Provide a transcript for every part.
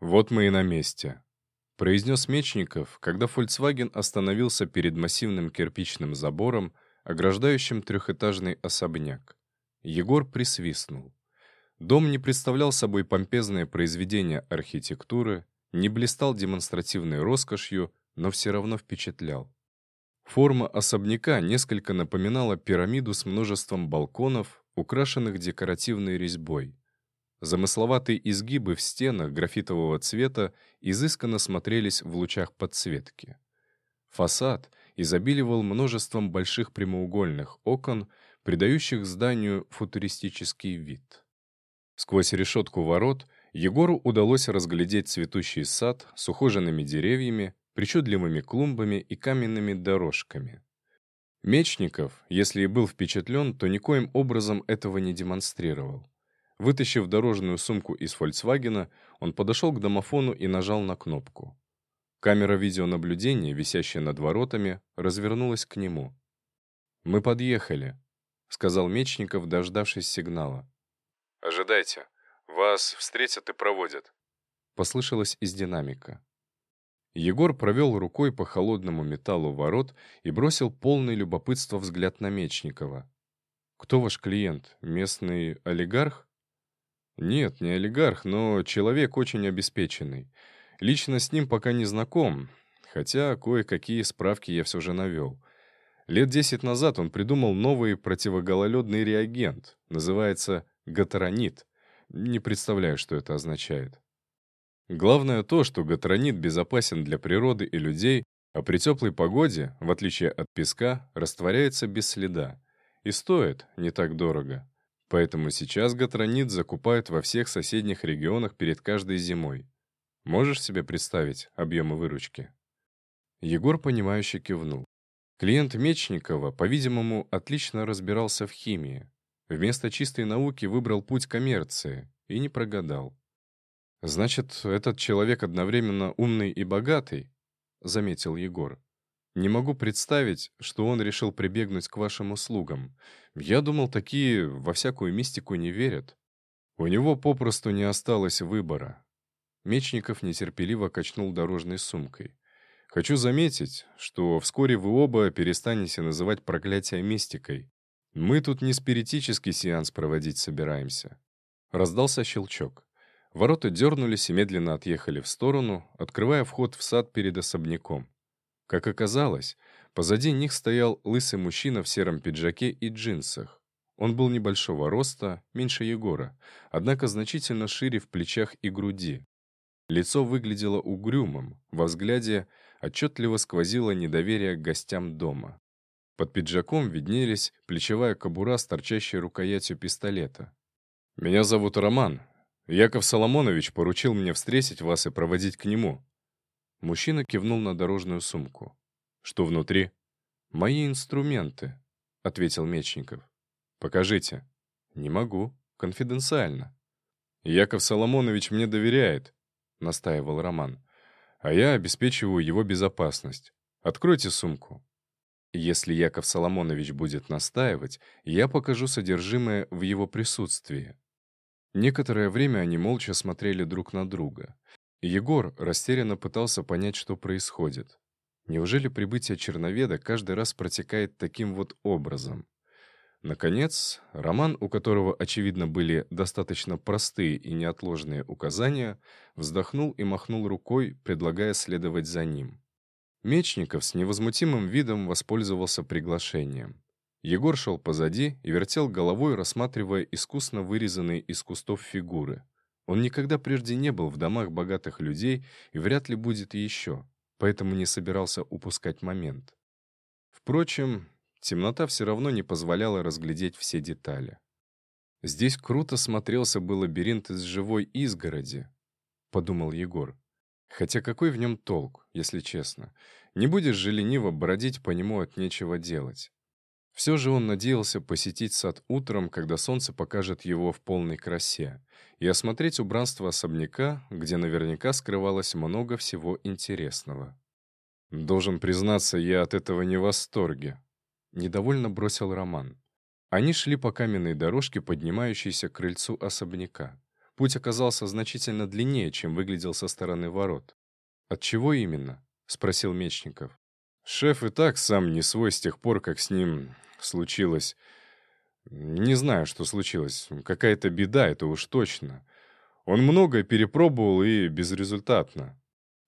«Вот мы и на месте», — произнес Мечников, когда Volkswagen остановился перед массивным кирпичным забором, ограждающим трехэтажный особняк. Егор присвистнул. Дом не представлял собой помпезное произведение архитектуры, не блистал демонстративной роскошью, но все равно впечатлял. Форма особняка несколько напоминала пирамиду с множеством балконов, украшенных декоративной резьбой. Замысловатые изгибы в стенах графитового цвета изысканно смотрелись в лучах подсветки. Фасад изобиливал множеством больших прямоугольных окон, придающих зданию футуристический вид. Сквозь решетку ворот Егору удалось разглядеть цветущий сад с ухоженными деревьями, причудливыми клумбами и каменными дорожками. Мечников, если и был впечатлен, то никоим образом этого не демонстрировал. Вытащив дорожную сумку из «Фольксвагена», он подошел к домофону и нажал на кнопку. Камера видеонаблюдения, висящая над воротами, развернулась к нему. «Мы подъехали», — сказал Мечников, дождавшись сигнала. «Ожидайте. Вас встретят и проводят», — послышалось из динамика. Егор провел рукой по холодному металлу ворот и бросил полный любопытства взгляд на Мечникова. «Кто ваш клиент? Местный олигарх?» «Нет, не олигарх, но человек очень обеспеченный. Лично с ним пока не знаком, хотя кое-какие справки я все же навел. Лет десять назад он придумал новый противогололедный реагент. Называется гатаронит. Не представляю, что это означает. Главное то, что гатаронит безопасен для природы и людей, а при теплой погоде, в отличие от песка, растворяется без следа. И стоит не так дорого. Поэтому сейчас гатронит закупают во всех соседних регионах перед каждой зимой. Можешь себе представить объемы выручки? Егор, понимающе кивнул. Клиент Мечникова, по-видимому, отлично разбирался в химии. Вместо чистой науки выбрал путь коммерции и не прогадал. «Значит, этот человек одновременно умный и богатый?» — заметил Егор. Не могу представить, что он решил прибегнуть к вашим услугам. Я думал, такие во всякую мистику не верят. У него попросту не осталось выбора. Мечников нетерпеливо качнул дорожной сумкой. Хочу заметить, что вскоре вы оба перестанете называть проклятие мистикой. Мы тут не спиритический сеанс проводить собираемся. Раздался щелчок. Ворота дернулись и медленно отъехали в сторону, открывая вход в сад перед особняком. Как оказалось, позади них стоял лысый мужчина в сером пиджаке и джинсах. Он был небольшого роста, меньше Егора, однако значительно шире в плечах и груди. Лицо выглядело угрюмым, во взгляде отчетливо сквозило недоверие к гостям дома. Под пиджаком виднелись плечевая кобура с торчащей рукоятью пистолета. «Меня зовут Роман. Яков Соломонович поручил мне встретить вас и проводить к нему», Мужчина кивнул на дорожную сумку. «Что внутри?» «Мои инструменты», — ответил Мечников. «Покажите». «Не могу. Конфиденциально». «Яков Соломонович мне доверяет», — настаивал Роман. «А я обеспечиваю его безопасность. Откройте сумку». Если Яков Соломонович будет настаивать, я покажу содержимое в его присутствии. Некоторое время они молча смотрели друг на друга. Егор растерянно пытался понять, что происходит. Неужели прибытие черноведа каждый раз протекает таким вот образом? Наконец, Роман, у которого, очевидно, были достаточно простые и неотложные указания, вздохнул и махнул рукой, предлагая следовать за ним. Мечников с невозмутимым видом воспользовался приглашением. Егор шел позади и вертел головой, рассматривая искусно вырезанные из кустов фигуры — он никогда прежде не был в домах богатых людей и вряд ли будет еще, поэтому не собирался упускать момент. Впрочем, темнота все равно не позволяла разглядеть все детали. «Здесь круто смотрелся бы лабиринт из живой изгороди», — подумал Егор. «Хотя какой в нем толк, если честно? Не будешь же лениво бродить по нему от нечего делать». Все же он надеялся посетить сад утром, когда солнце покажет его в полной красе, и осмотреть убранство особняка, где наверняка скрывалось много всего интересного. «Должен признаться, я от этого не в восторге», — недовольно бросил Роман. Они шли по каменной дорожке, поднимающейся к крыльцу особняка. Путь оказался значительно длиннее, чем выглядел со стороны ворот. «От чего именно?» — спросил Мечников. «Шеф и так сам не свой с тех пор, как с ним случилось... Не знаю, что случилось. Какая-то беда, это уж точно. Он многое перепробовал и безрезультатно.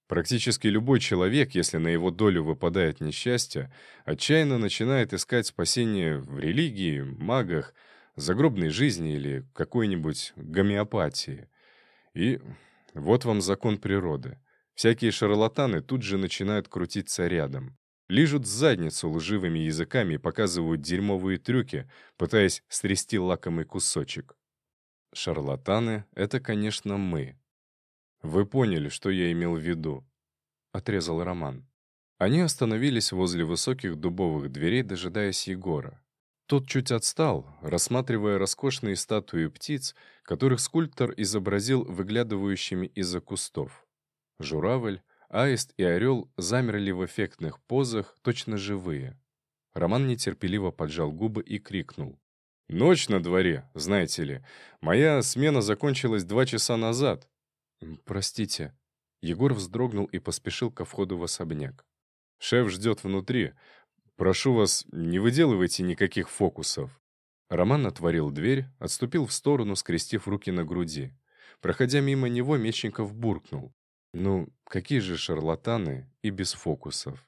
Практически любой человек, если на его долю выпадает несчастье, отчаянно начинает искать спасение в религии, магах, загробной жизни или какой-нибудь гомеопатии. И вот вам закон природы. Всякие шарлатаны тут же начинают крутиться рядом. Лижут задницу лживыми языками и показывают дерьмовые трюки, пытаясь стрясти лакомый кусочек. Шарлатаны — это, конечно, мы. Вы поняли, что я имел в виду. Отрезал Роман. Они остановились возле высоких дубовых дверей, дожидаясь Егора. Тот чуть отстал, рассматривая роскошные статуи птиц, которых скульптор изобразил выглядывающими из-за кустов. Журавль, аист и орел замерли в эффектных позах, точно живые. Роман нетерпеливо поджал губы и крикнул. «Ночь на дворе, знаете ли. Моя смена закончилась два часа назад». «Простите». Егор вздрогнул и поспешил ко входу в особняк. «Шеф ждет внутри. Прошу вас, не выделывайте никаких фокусов». Роман отворил дверь, отступил в сторону, скрестив руки на груди. Проходя мимо него, Мечников буркнул. «Ну, какие же шарлатаны и без фокусов?»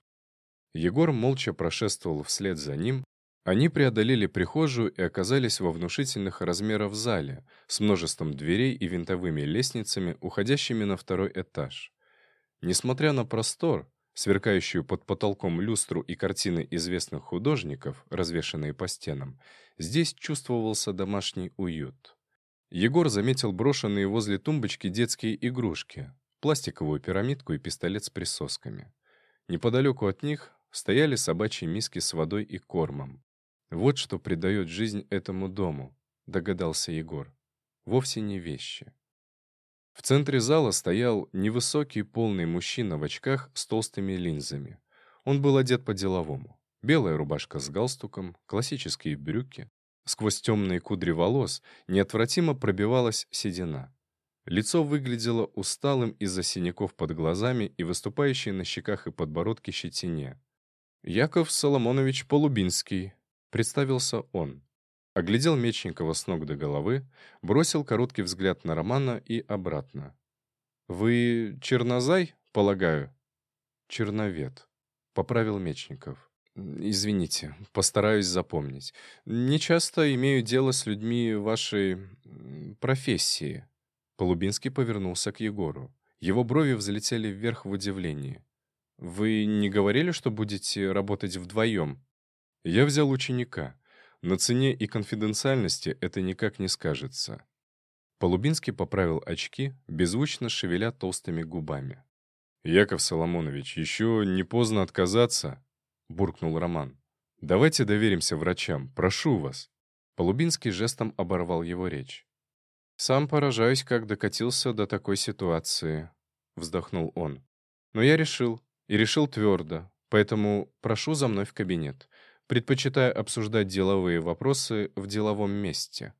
Егор молча прошествовал вслед за ним. Они преодолели прихожую и оказались во внушительных размерах зале с множеством дверей и винтовыми лестницами, уходящими на второй этаж. Несмотря на простор, сверкающую под потолком люстру и картины известных художников, развешанные по стенам, здесь чувствовался домашний уют. Егор заметил брошенные возле тумбочки детские игрушки, пластиковую пирамидку и пистолет с присосками. Неподалеку от них стояли собачьи миски с водой и кормом. Вот что придает жизнь этому дому, догадался Егор. Вовсе не вещи. В центре зала стоял невысокий полный мужчина в очках с толстыми линзами. Он был одет по-деловому. Белая рубашка с галстуком, классические брюки. Сквозь темные кудри волос неотвратимо пробивалась седина. Лицо выглядело усталым из-за синяков под глазами и выступающей на щеках и подбородке щетине. «Яков Соломонович Полубинский», — представился он. Оглядел Мечникова с ног до головы, бросил короткий взгляд на Романа и обратно. «Вы чернозай, полагаю?» «Черновед», — поправил Мечников. «Извините, постараюсь запомнить. Не часто имею дело с людьми вашей профессии». Полубинский повернулся к Егору. Его брови взлетели вверх в удивлении. «Вы не говорили, что будете работать вдвоем?» «Я взял ученика», на цене и конфиденциальности это никак не скажется. Полубинский поправил очки, беззвучно шевеля толстыми губами. «Яков Соломонович, еще не поздно отказаться», — буркнул Роман. «Давайте доверимся врачам, прошу вас». Полубинский жестом оборвал его речь. «Сам поражаюсь, как докатился до такой ситуации», — вздохнул он. «Но я решил, и решил твердо, поэтому прошу за мной в кабинет. Предпочитаю обсуждать деловые вопросы в деловом месте.